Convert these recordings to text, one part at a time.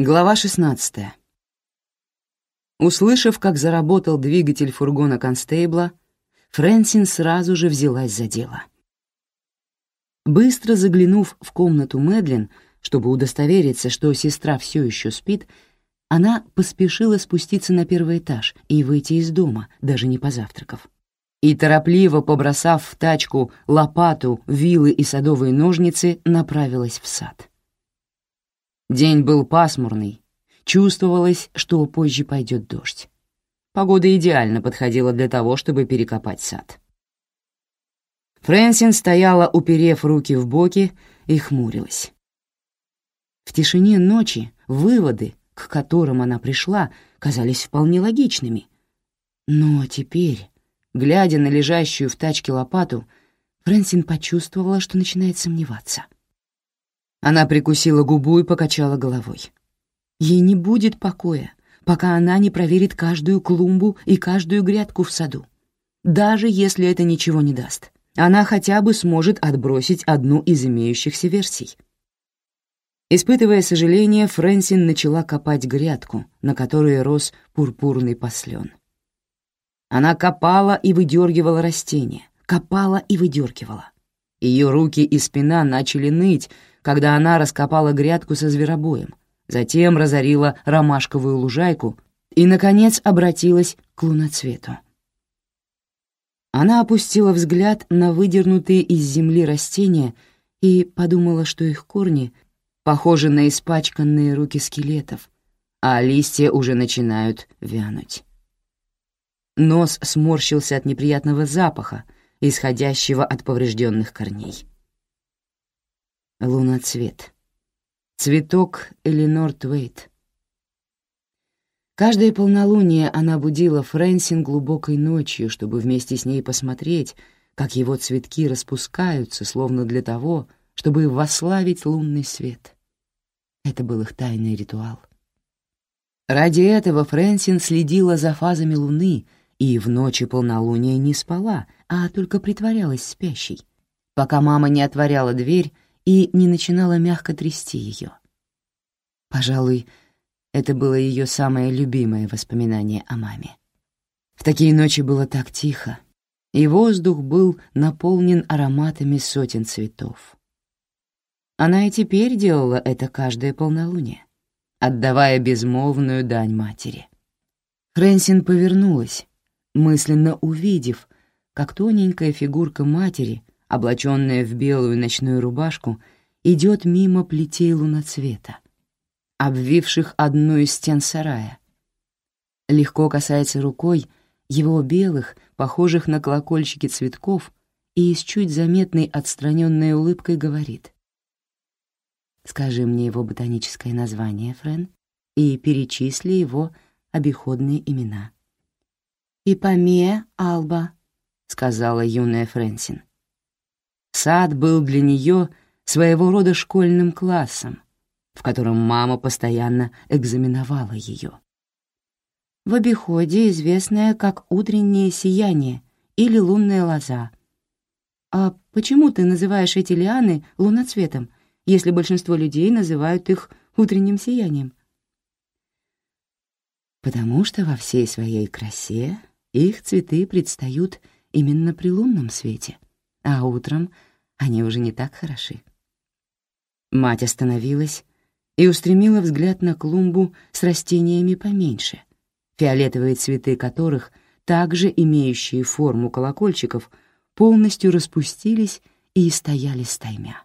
Глава 16. Услышав, как заработал двигатель фургона констейбла, Фрэнсин сразу же взялась за дело. Быстро заглянув в комнату Мэдлин, чтобы удостовериться, что сестра все еще спит, она поспешила спуститься на первый этаж и выйти из дома, даже не позавтракав. И, торопливо побросав в тачку лопату, вилы и садовые ножницы, направилась в сад. День был пасмурный, чувствовалось, что позже пойдет дождь. Погода идеально подходила для того, чтобы перекопать сад. Фрэнсин стояла, уперев руки в боки, и хмурилась. В тишине ночи выводы, к которым она пришла, казались вполне логичными. Но теперь, глядя на лежащую в тачке лопату, Фрэнсин почувствовала, что начинает сомневаться — она прикусила губу и покачала головой. Ей не будет покоя, пока она не проверит каждую клумбу и каждую грядку в саду. Даже если это ничего не даст, она хотя бы сможет отбросить одну из имеющихся версий. Испытывая сожаление, Фрэнсин начала копать грядку, на которой рос пурпурный послен. Она копала и выдергивала растения, копала и выдергивала. Ее руки и спина начали ныть, когда она раскопала грядку со зверобоем, затем разорила ромашковую лужайку и, наконец, обратилась к луноцвету. Она опустила взгляд на выдернутые из земли растения и подумала, что их корни похожи на испачканные руки скелетов, а листья уже начинают вянуть. Нос сморщился от неприятного запаха, исходящего от поврежденных корней. Луноцвет. Цветок Эленор Твейт. Каждое полнолуние она будила Фрэнсин глубокой ночью, чтобы вместе с ней посмотреть, как его цветки распускаются, словно для того, чтобы восславить лунный свет. Это был их тайный ритуал. Ради этого Фрэнсин следила за фазами луны и в ночи полнолуния не спала, а только притворялась спящей, пока мама не отворяла дверь и не начинала мягко трясти ее. Пожалуй, это было ее самое любимое воспоминание о маме. В такие ночи было так тихо, и воздух был наполнен ароматами сотен цветов. Она и теперь делала это каждое полнолуние, отдавая безмолвную дань матери. Фрэнсин повернулась, мысленно увидев, как тоненькая фигурка матери облаченная в белую ночную рубашку, идет мимо плетей луноцвета, обвивших одну из стен сарая. Легко касается рукой его белых, похожих на колокольчики цветков, и с чуть заметной отстраненной улыбкой говорит. «Скажи мне его ботаническое название, Френ, и перечисли его обиходные имена». «Ипомея Алба», — сказала юная Фрэнсин. Сад был для нее своего рода школьным классом, в котором мама постоянно экзаменовала ее. В обиходе известное как утреннее сияние или лунная лоза. А почему ты называешь эти лианы луноцветом, если большинство людей называют их утренним сиянием? Потому что во всей своей красе их цветы предстают именно при лунном свете, а утром — они уже не так хороши. Мать остановилась и устремила взгляд на клумбу с растениями поменьше, фиолетовые цветы которых, также имеющие форму колокольчиков, полностью распустились и стояли стаймя.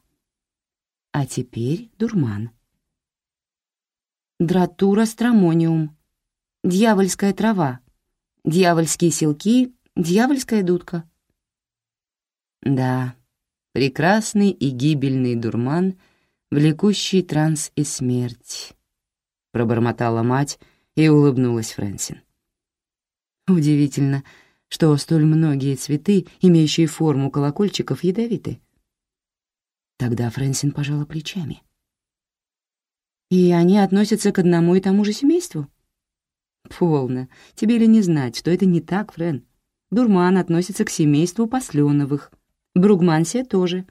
А теперь дурман. Дратура стромониум, дьявольская трава, дьявольские селки, дьявольская дудка. Да, прекрасный и гибельный дурман, влекущий транс и смерть», — пробормотала мать и улыбнулась Фрэнсин. «Удивительно, что столь многие цветы, имеющие форму колокольчиков, ядовиты». Тогда Фрэнсин пожала плечами. «И они относятся к одному и тому же семейству?» «Полно. Тебе ли не знать, что это не так, Фрэн? Дурман относится к семейству посленовых, Бругмансия тоже.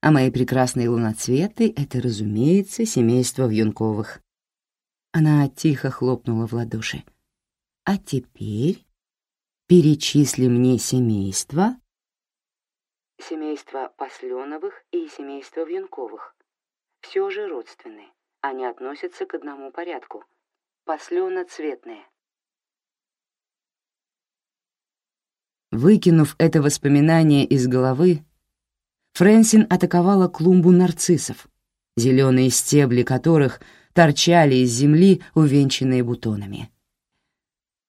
А мои прекрасные луноцветы — это, разумеется, семейство Вьюнковых. Она тихо хлопнула в ладоши. «А теперь перечисли мне семейство...» Семейство Посленовых и семейство Вьюнковых. Все же родственные. Они относятся к одному порядку. Послено-цветные. Выкинув это воспоминание из головы, Фрэнсин атаковала клумбу нарциссов, зеленые стебли которых торчали из земли, увенчанные бутонами.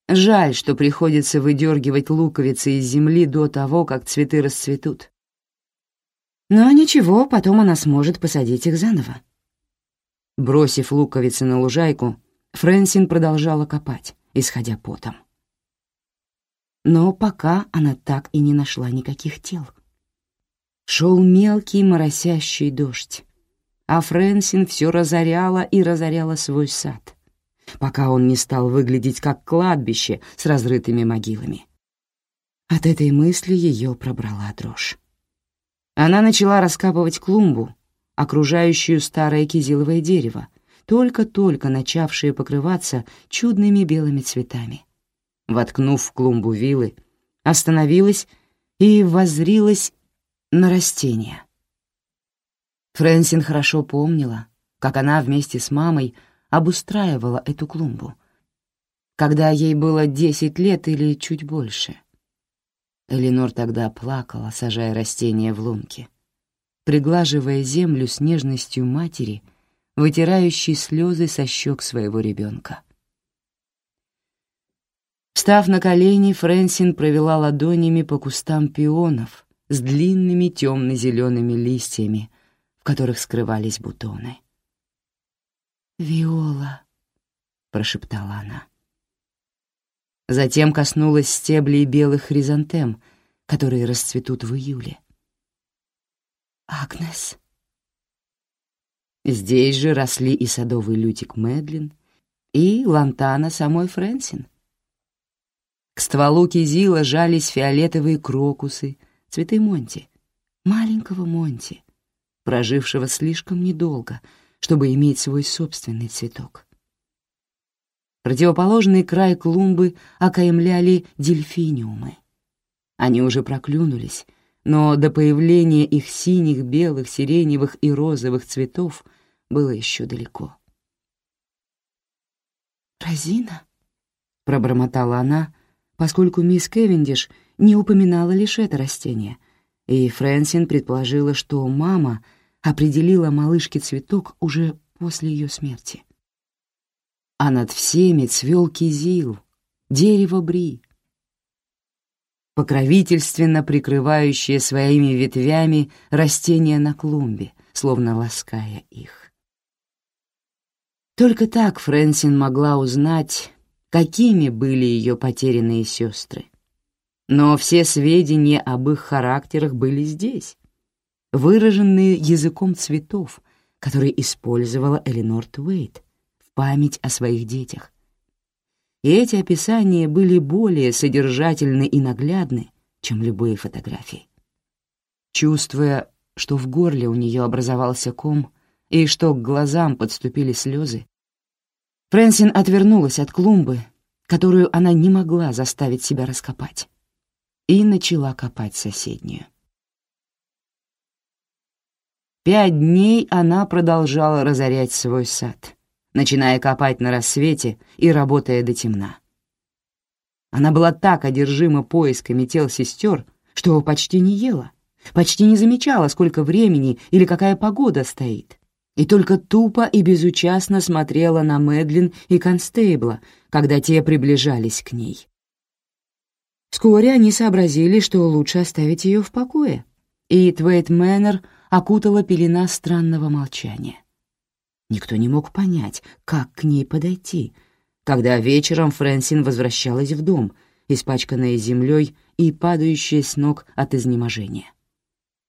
Жаль, что приходится выдергивать луковицы из земли до того, как цветы расцветут. Но ничего, потом она сможет посадить их заново. Бросив луковицы на лужайку, Фрэнсин продолжала копать, исходя потом. Но пока она так и не нашла никаких тел. Шел мелкий моросящий дождь, а Фрэнсин все разоряла и разоряла свой сад, пока он не стал выглядеть как кладбище с разрытыми могилами. От этой мысли ее пробрала дрожь. Она начала раскапывать клумбу, окружающую старое кизиловое дерево, только-только начавшее покрываться чудными белыми цветами. Воткнув в клумбу вилы, остановилась и воззрилась на растения. Фрэнсин хорошо помнила, как она вместе с мамой обустраивала эту клумбу, когда ей было десять лет или чуть больше. Эленор тогда плакала, сажая растения в лунки, приглаживая землю с нежностью матери, вытирающей слезы со щек своего ребенка. Встав на колени, Фрэнсин провела ладонями по кустам пионов с длинными темно-зелеными листьями, которых скрывались бутоны. «Виола», — прошептала она. Затем коснулась стеблей белых хризантем, которые расцветут в июле. «Агнес». Здесь же росли и садовый лютик Мэдлин, и лантана самой Фрэнсин. К стволу кизила жались фиолетовые крокусы, цветы Монти, маленького Монти, прожившего слишком недолго, чтобы иметь свой собственный цветок. Противоположный край клумбы окаймляли дельфиниумы. Они уже проклюнулись, но до появления их синих, белых, сиреневых и розовых цветов было еще далеко. «Розина?» — пробормотала она, поскольку мисс Кевиндиш не упоминала лишь это растение, и Фрэнсин предположила, что мама — определила малышке цветок уже после ее смерти. А над всеми цвел кизил, дерево бри, покровительственно прикрывающее своими ветвями растения на клумбе, словно лаская их. Только так Фрэнсин могла узнать, какими были ее потерянные сестры. Но все сведения об их характерах были здесь, выраженные языком цветов, которые использовала Эленор Туэйт в память о своих детях. И эти описания были более содержательны и наглядны, чем любые фотографии. Чувствуя, что в горле у нее образовался ком и что к глазам подступили слезы, Фрэнсин отвернулась от клумбы, которую она не могла заставить себя раскопать, и начала копать соседнюю. Пять дней она продолжала разорять свой сад, начиная копать на рассвете и работая до темна. Она была так одержима поисками тел сестер, что почти не ела, почти не замечала, сколько времени или какая погода стоит, и только тупо и безучастно смотрела на Мэдлин и Констейбла, когда те приближались к ней. Вскоре они сообразили, что лучше оставить ее в покое, и Твейт Мэннер — окутала пелена странного молчания. Никто не мог понять, как к ней подойти, когда вечером Фрэнсин возвращалась в дом, испачканная землей и падающая с ног от изнеможения.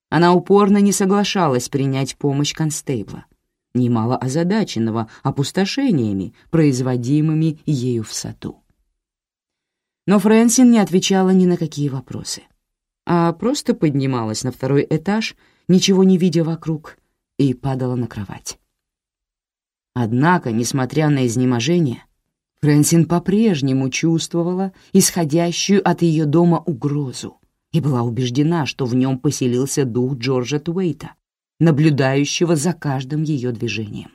Она упорно не соглашалась принять помощь констейбла, немало озадаченного опустошениями, производимыми ею в саду. Но Фрэнсин не отвечала ни на какие вопросы, а просто поднималась на второй этаж ничего не видя вокруг, и падала на кровать. Однако, несмотря на изнеможение, Фрэнсин по-прежнему чувствовала исходящую от ее дома угрозу и была убеждена, что в нем поселился дух Джорджа Туэйта, наблюдающего за каждым ее движением.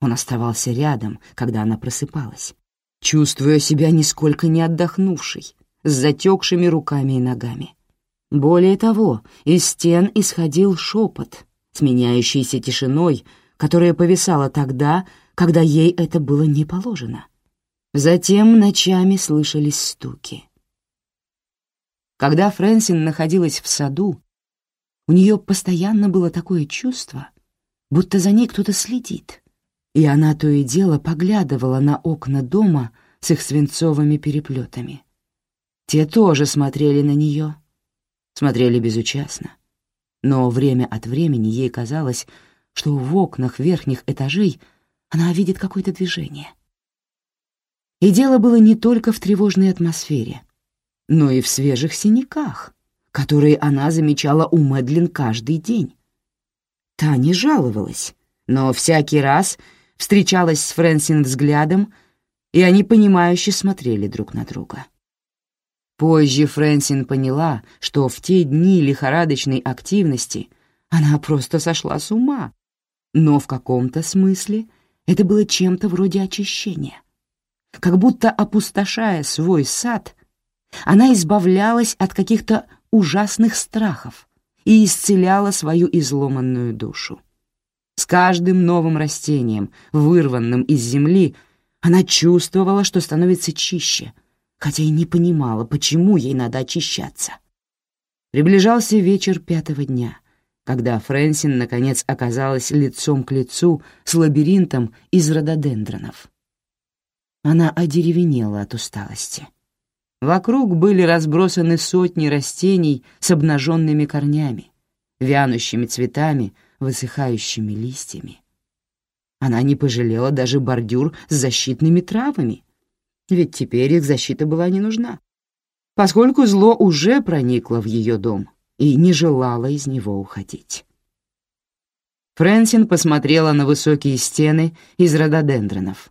Он оставался рядом, когда она просыпалась, чувствуя себя нисколько не отдохнувшей, с затекшими руками и ногами. Более того, из стен исходил шепот, сменяющийся тишиной, которая повисала тогда, когда ей это было не положено. Затем ночами слышались стуки. Когда Фрэнсин находилась в саду, у нее постоянно было такое чувство, будто за ней кто-то следит, и она то и дело поглядывала на окна дома с их свинцовыми переплетами. Те тоже смотрели на нее, смотрели безучастно, но время от времени ей казалось, что в окнах верхних этажей она видит какое-то движение. И дело было не только в тревожной атмосфере, но и в свежих синяках, которые она замечала у Мэдлин каждый день. Та не жаловалась, но всякий раз встречалась с Фрэнсин взглядом, и они понимающе смотрели друг на друга. Позже Фрэнсин поняла, что в те дни лихорадочной активности она просто сошла с ума, но в каком-то смысле это было чем-то вроде очищения. Как будто опустошая свой сад, она избавлялась от каких-то ужасных страхов и исцеляла свою изломанную душу. С каждым новым растением, вырванным из земли, она чувствовала, что становится чище, хотя и не понимала, почему ей надо очищаться. Приближался вечер пятого дня — когда Фрэнсин, наконец, оказалась лицом к лицу с лабиринтом из рододендронов. Она одеревенела от усталости. Вокруг были разбросаны сотни растений с обнаженными корнями, вянущими цветами, высыхающими листьями. Она не пожалела даже бордюр с защитными травами, ведь теперь их защита была не нужна, поскольку зло уже проникло в ее дом и не желала из него уходить. Фрэнсин посмотрела на высокие стены из рододендронов,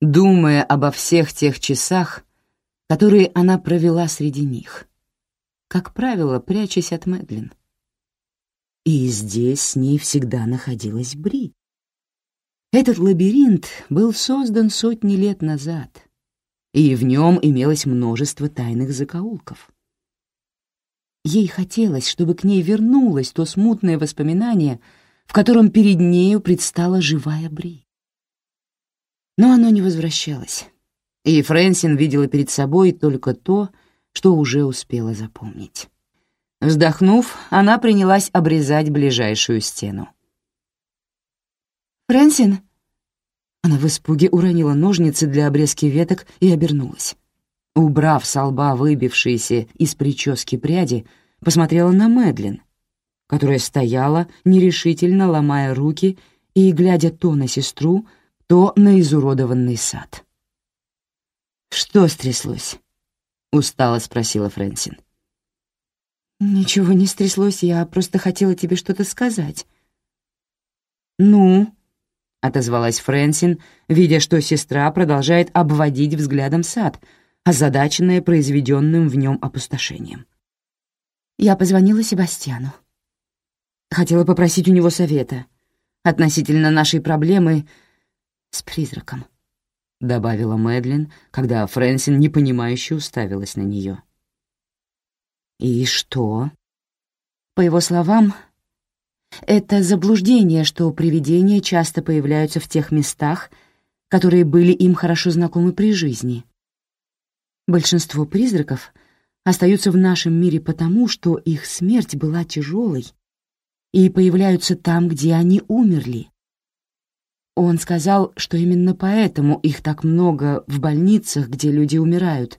думая обо всех тех часах, которые она провела среди них, как правило, прячась от Мэдлин. И здесь с ней всегда находилась Бри. Этот лабиринт был создан сотни лет назад, и в нем имелось множество тайных закоулков. Ей хотелось, чтобы к ней вернулось то смутное воспоминание, в котором перед нею предстала живая Бри. Но оно не возвращалось, и Фрэнсин видела перед собой только то, что уже успела запомнить. Вздохнув, она принялась обрезать ближайшую стену. «Фрэнсин!» Она в испуге уронила ножницы для обрезки веток и обернулась. Убрав со лба выбившиеся из прически пряди, посмотрела на Мэдлин, которая стояла, нерешительно ломая руки и глядя то на сестру, то на изуродованный сад. «Что стряслось?» — устало спросила Фрэнсин. «Ничего не стряслось, я просто хотела тебе что-то сказать». «Ну?» — отозвалась Фрэнсин, видя, что сестра продолжает обводить взглядом сад — озадаченная произведенным в нем опустошением. Я позвонила Себастьяну. Хотела попросить у него совета относительно нашей проблемы с призраком, добавила Мэдлин, когда Фрэнсин непонимающе уставилась на нее. «И что?» По его словам, это заблуждение, что привидения часто появляются в тех местах, которые были им хорошо знакомы при жизни, Большинство призраков остаются в нашем мире потому, что их смерть была тяжелой и появляются там, где они умерли. Он сказал, что именно поэтому их так много в больницах, где люди умирают,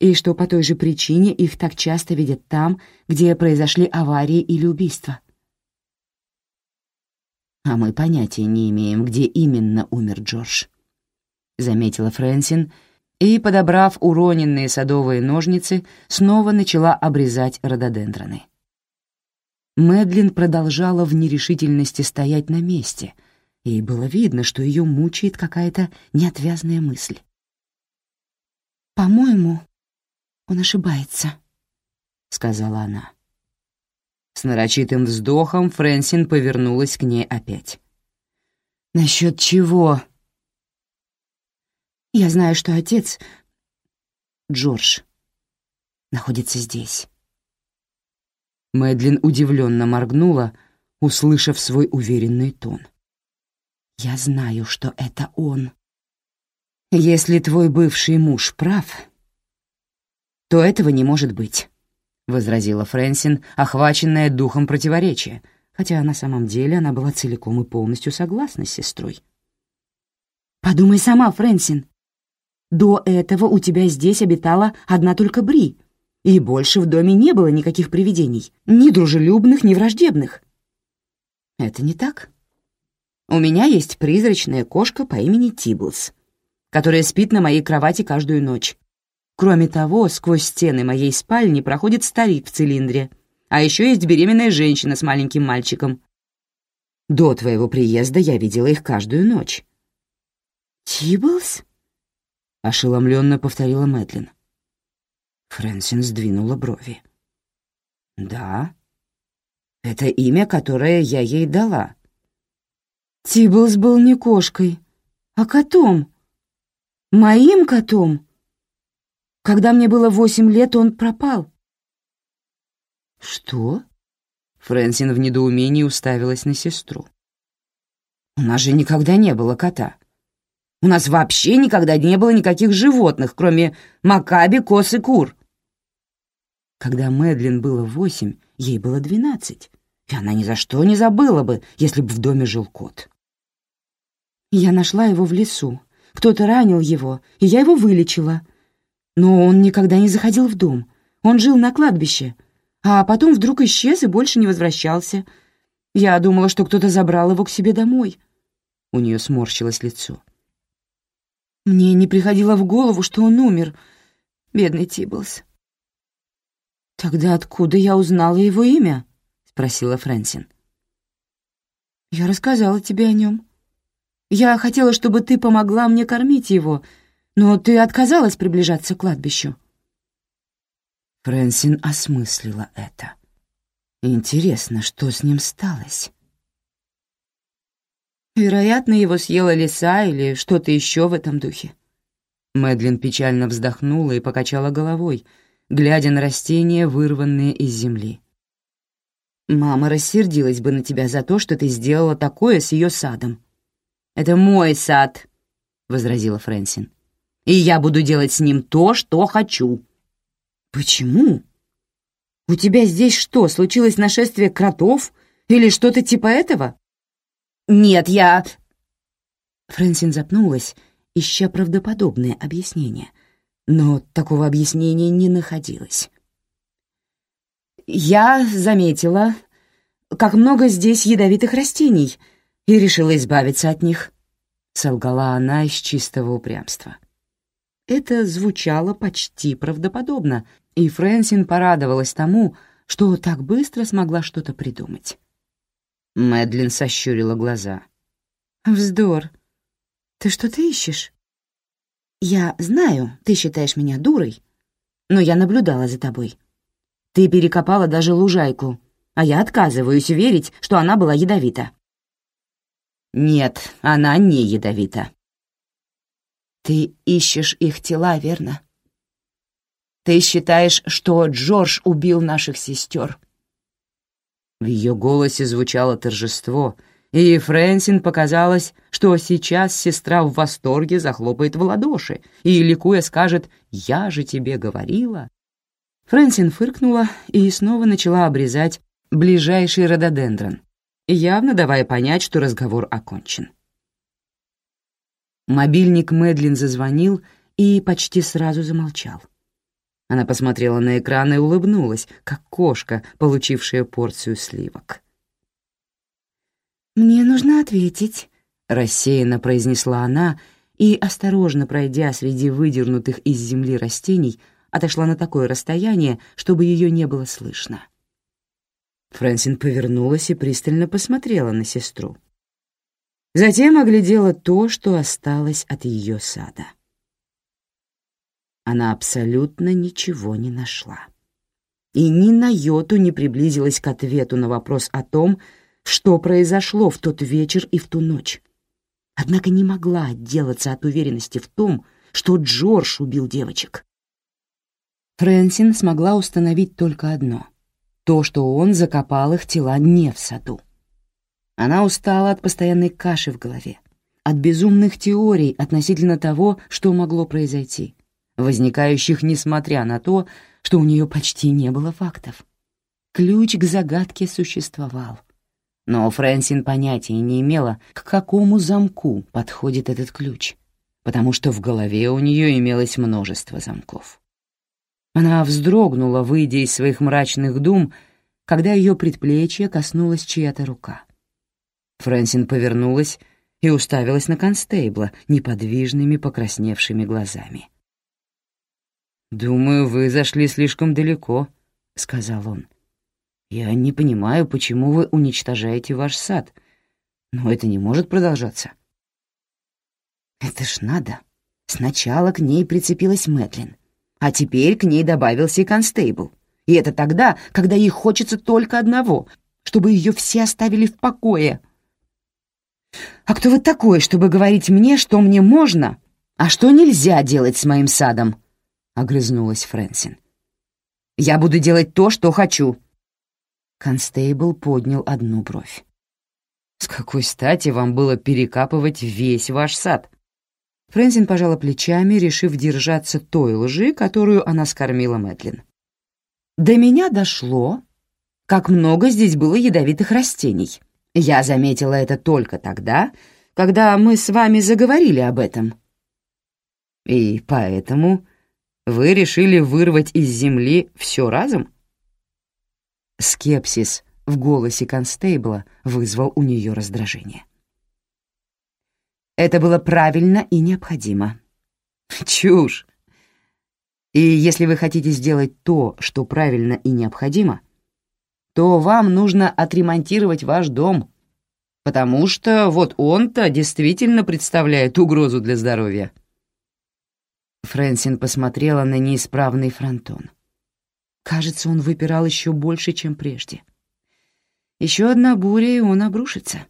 и что по той же причине их так часто видят там, где произошли аварии или убийства. «А мы понятия не имеем, где именно умер Джордж», — заметила Фрэнсин, — и, подобрав уроненные садовые ножницы, снова начала обрезать рододендроны. Мэдлин продолжала в нерешительности стоять на месте, и было видно, что ее мучает какая-то неотвязная мысль. «По-моему, он ошибается», — сказала она. С нарочитым вздохом Фрэнсин повернулась к ней опять. «Насчет чего?» «Я знаю, что отец, Джордж, находится здесь». Мэдлин удивленно моргнула, услышав свой уверенный тон. «Я знаю, что это он». «Если твой бывший муж прав, то этого не может быть», — возразила Фрэнсин, охваченная духом противоречия, хотя на самом деле она была целиком и полностью согласна с сестрой. «Подумай сама, Фрэнсин. До этого у тебя здесь обитала одна только Бри, и больше в доме не было никаких привидений, ни дружелюбных, ни враждебных». «Это не так. У меня есть призрачная кошка по имени Тиблс, которая спит на моей кровати каждую ночь. Кроме того, сквозь стены моей спальни проходит старик в цилиндре, а еще есть беременная женщина с маленьким мальчиком. До твоего приезда я видела их каждую ночь». «Тиблс?» — ошеломленно повторила Мэтлин. Фрэнсин сдвинула брови. «Да, это имя, которое я ей дала». «Тиблс был не кошкой, а котом. Моим котом. Когда мне было восемь лет, он пропал». «Что?» Фрэнсин в недоумении уставилась на сестру. «У нас же никогда не было кота. У нас вообще никогда не было никаких животных, кроме макаби, кос и кур». Когда Мэдлин было восемь, ей было двенадцать, и она ни за что не забыла бы, если бы в доме жил кот. «Я нашла его в лесу. Кто-то ранил его, и я его вылечила. Но он никогда не заходил в дом. Он жил на кладбище, а потом вдруг исчез и больше не возвращался. Я думала, что кто-то забрал его к себе домой». У нее сморщилось лицо. Мне не приходило в голову, что он умер, бедный Тиблс. «Тогда откуда я узнала его имя?» — спросила Фрэнсин. «Я рассказала тебе о нем. Я хотела, чтобы ты помогла мне кормить его, но ты отказалась приближаться к кладбищу». Фрэнсин осмыслила это. Интересно, что с ним сталось? Вероятно, его съела лиса или что-то еще в этом духе. Мэдлин печально вздохнула и покачала головой — глядя на растения, вырванные из земли. «Мама рассердилась бы на тебя за то, что ты сделала такое с ее садом». «Это мой сад», — возразила Фрэнсин. «И я буду делать с ним то, что хочу». «Почему? У тебя здесь что, случилось нашествие кротов или что-то типа этого?» «Нет, я...» Фрэнсин запнулась, ища правдоподобное объяснение, но такого объяснения не находилось. «Я заметила, как много здесь ядовитых растений, и решила избавиться от них», — солгала она из чистого упрямства. Это звучало почти правдоподобно, и Фрэнсин порадовалась тому, что так быстро смогла что-то придумать. Мэдлин сощурила глаза. «Вздор. Ты что-то ищешь?» «Я знаю, ты считаешь меня дурой, но я наблюдала за тобой. Ты перекопала даже лужайку, а я отказываюсь верить, что она была ядовита». «Нет, она не ядовита». «Ты ищешь их тела, верно?» «Ты считаешь, что Джордж убил наших сестер?» В ее голосе звучало торжество — и Фрэнсин показалось, что сейчас сестра в восторге захлопает в ладоши и, ликуя, скажет «Я же тебе говорила». Фрэнсин фыркнула и снова начала обрезать ближайший рододендрон, явно давая понять, что разговор окончен. Мобильник Мэдлин зазвонил и почти сразу замолчал. Она посмотрела на экран и улыбнулась, как кошка, получившая порцию сливок. «Мне нужно ответить», — рассеянно произнесла она и, осторожно пройдя среди выдернутых из земли растений, отошла на такое расстояние, чтобы ее не было слышно. Фрэнсин повернулась и пристально посмотрела на сестру. Затем оглядела то, что осталось от ее сада. Она абсолютно ничего не нашла. И ни на йоту не приблизилась к ответу на вопрос о том, что произошло в тот вечер и в ту ночь. Однако не могла отделаться от уверенности в том, что Джордж убил девочек. Фрэнсин смогла установить только одно — то, что он закопал их тела не в саду. Она устала от постоянной каши в голове, от безумных теорий относительно того, что могло произойти, возникающих несмотря на то, что у нее почти не было фактов. Ключ к загадке существовал. Но Фрэнсин понятия не имела, к какому замку подходит этот ключ, потому что в голове у нее имелось множество замков. Она вздрогнула, выйдя из своих мрачных дум, когда ее предплечье коснулась чья-то рука. Фрэнсин повернулась и уставилась на констейбла неподвижными покрасневшими глазами. «Думаю, вы зашли слишком далеко», — сказал он. «Я не понимаю, почему вы уничтожаете ваш сад, но это не может продолжаться». «Это ж надо. Сначала к ней прицепилась Мэтлин, а теперь к ней добавился и констейбл. И это тогда, когда ей хочется только одного, чтобы ее все оставили в покое». «А кто вы такой, чтобы говорить мне, что мне можно, а что нельзя делать с моим садом?» огрызнулась Фрэнсин. «Я буду делать то, что хочу». Констейбл поднял одну бровь. «С какой стати вам было перекапывать весь ваш сад?» Фрэнсин пожала плечами, решив держаться той лжи, которую она скормила Мэтлин. «До меня дошло, как много здесь было ядовитых растений. Я заметила это только тогда, когда мы с вами заговорили об этом. И поэтому вы решили вырвать из земли все разом? Скепсис в голосе констейбла вызвал у нее раздражение. Это было правильно и необходимо. Чушь! И если вы хотите сделать то, что правильно и необходимо, то вам нужно отремонтировать ваш дом, потому что вот он-то действительно представляет угрозу для здоровья. Фрэнсин посмотрела на неисправный фронтон. Кажется, он выпирал еще больше, чем прежде. Еще одна буря, и он обрушится.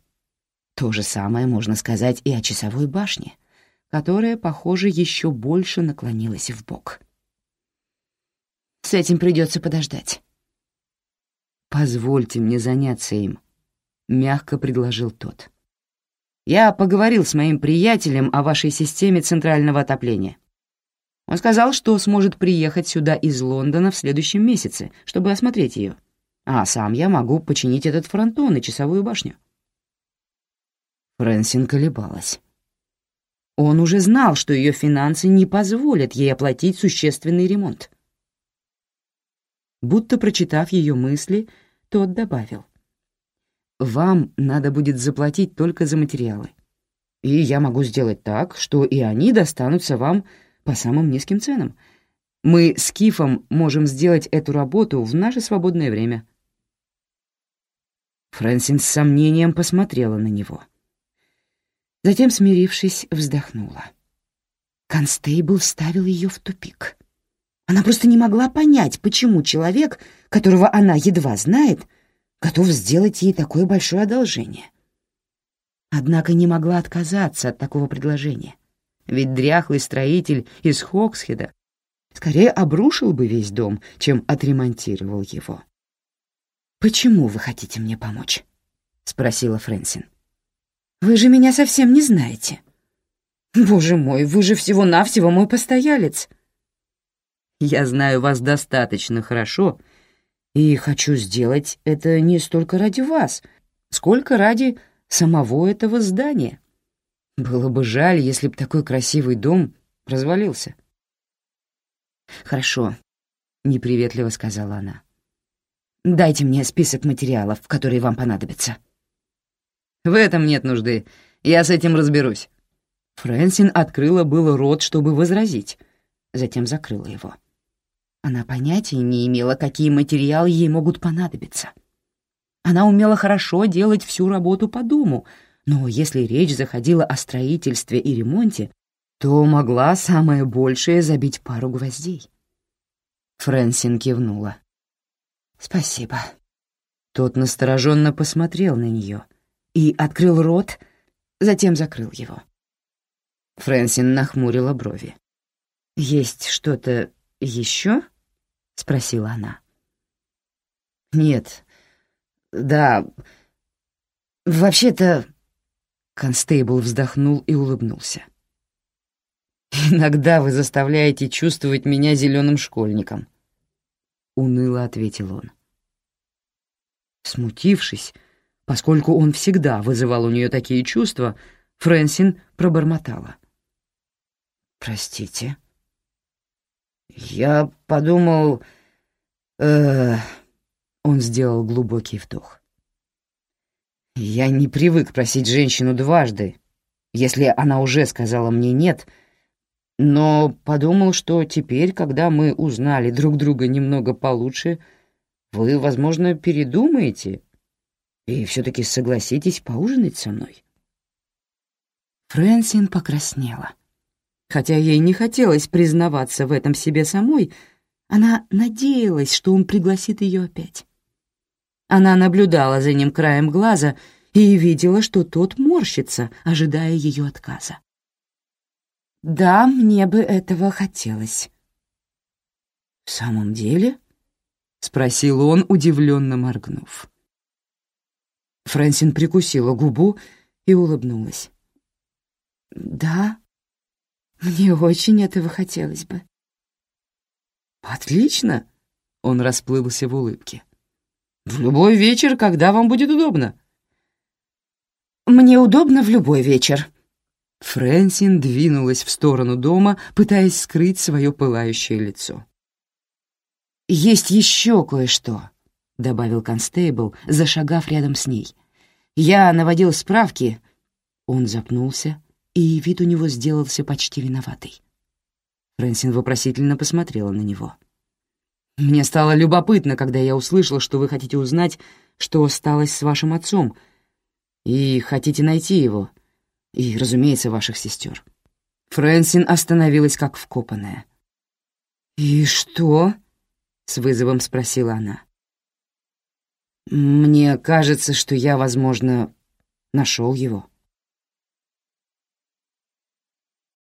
То же самое можно сказать и о часовой башне, которая, похоже, еще больше наклонилась в бок. С этим придется подождать. «Позвольте мне заняться им», — мягко предложил тот. «Я поговорил с моим приятелем о вашей системе центрального отопления. Он сказал, что сможет приехать сюда из Лондона в следующем месяце, чтобы осмотреть ее. А сам я могу починить этот фронтон и часовую башню. Фрэнсин колебалась. Он уже знал, что ее финансы не позволят ей оплатить существенный ремонт. Будто прочитав ее мысли, тот добавил. «Вам надо будет заплатить только за материалы. И я могу сделать так, что и они достанутся вам по самым низким ценам. Мы с Кифом можем сделать эту работу в наше свободное время». Фрэнсин с сомнением посмотрела на него. Затем, смирившись, вздохнула. Констейбл ставил ее в тупик. Она просто не могла понять, почему человек, которого она едва знает, готов сделать ей такое большое одолжение. Однако не могла отказаться от такого предложения ведь дряхлый строитель из Хоксхеда скорее обрушил бы весь дом, чем отремонтировал его. «Почему вы хотите мне помочь?» — спросила Фрэнсин. «Вы же меня совсем не знаете. Боже мой, вы же всего-навсего мой постоялец». «Я знаю вас достаточно хорошо и хочу сделать это не столько ради вас, сколько ради самого этого здания». Было бы жаль, если б такой красивый дом развалился. «Хорошо», — неприветливо сказала она. «Дайте мне список материалов, которые вам понадобятся». «В этом нет нужды. Я с этим разберусь». Фрэнсин открыла было рот, чтобы возразить, затем закрыла его. Она понятия не имела, какие материалы ей могут понадобиться. Она умела хорошо делать всю работу по дому — Но если речь заходила о строительстве и ремонте, то могла самое большее забить пару гвоздей. Фрэнсин кивнула. «Спасибо». Тот настороженно посмотрел на нее и открыл рот, затем закрыл его. Фрэнсин нахмурила брови. «Есть что-то еще?» — спросила она. «Нет. Да. Вообще-то...» Констейбл вздохнул и улыбнулся. «Иногда вы заставляете чувствовать меня зеленым школьником», — уныло ответил он. Смутившись, поскольку он всегда вызывал у нее такие чувства, Фрэнсин пробормотала. «Простите». «Я подумал...» э Он сделал глубокий вдох. «Я не привык просить женщину дважды. Если она уже сказала мне «нет», но подумал, что теперь, когда мы узнали друг друга немного получше, вы, возможно, передумаете и все-таки согласитесь поужинать со мной». Фрэнсин покраснела. Хотя ей не хотелось признаваться в этом себе самой, она надеялась, что он пригласит ее опять. Она наблюдала за ним краем глаза и видела, что тот морщится, ожидая ее отказа. Да, мне бы этого хотелось. «В самом деле?» — спросил он, удивленно моргнув. Фрэнсин прикусила губу и улыбнулась. «Да, мне очень этого хотелось бы». «Отлично!» — он расплылся в улыбке. «В любой вечер, когда вам будет удобно». «Мне удобно в любой вечер», Фрэнсин двинулась в сторону дома, пытаясь скрыть свое пылающее лицо. «Есть еще кое-что», — добавил констейбл, зашагав рядом с ней. «Я наводил справки». Он запнулся, и вид у него сделался почти виноватый. Фрэнсин вопросительно посмотрела на него. «Мне стало любопытно, когда я услышал, что вы хотите узнать, что осталось с вашим отцом, и хотите найти его и, разумеется, ваших сестер. Фрэнсин остановилась как вкопанная. «И что?» — с вызовом спросила она. «Мне кажется, что я, возможно, нашел его».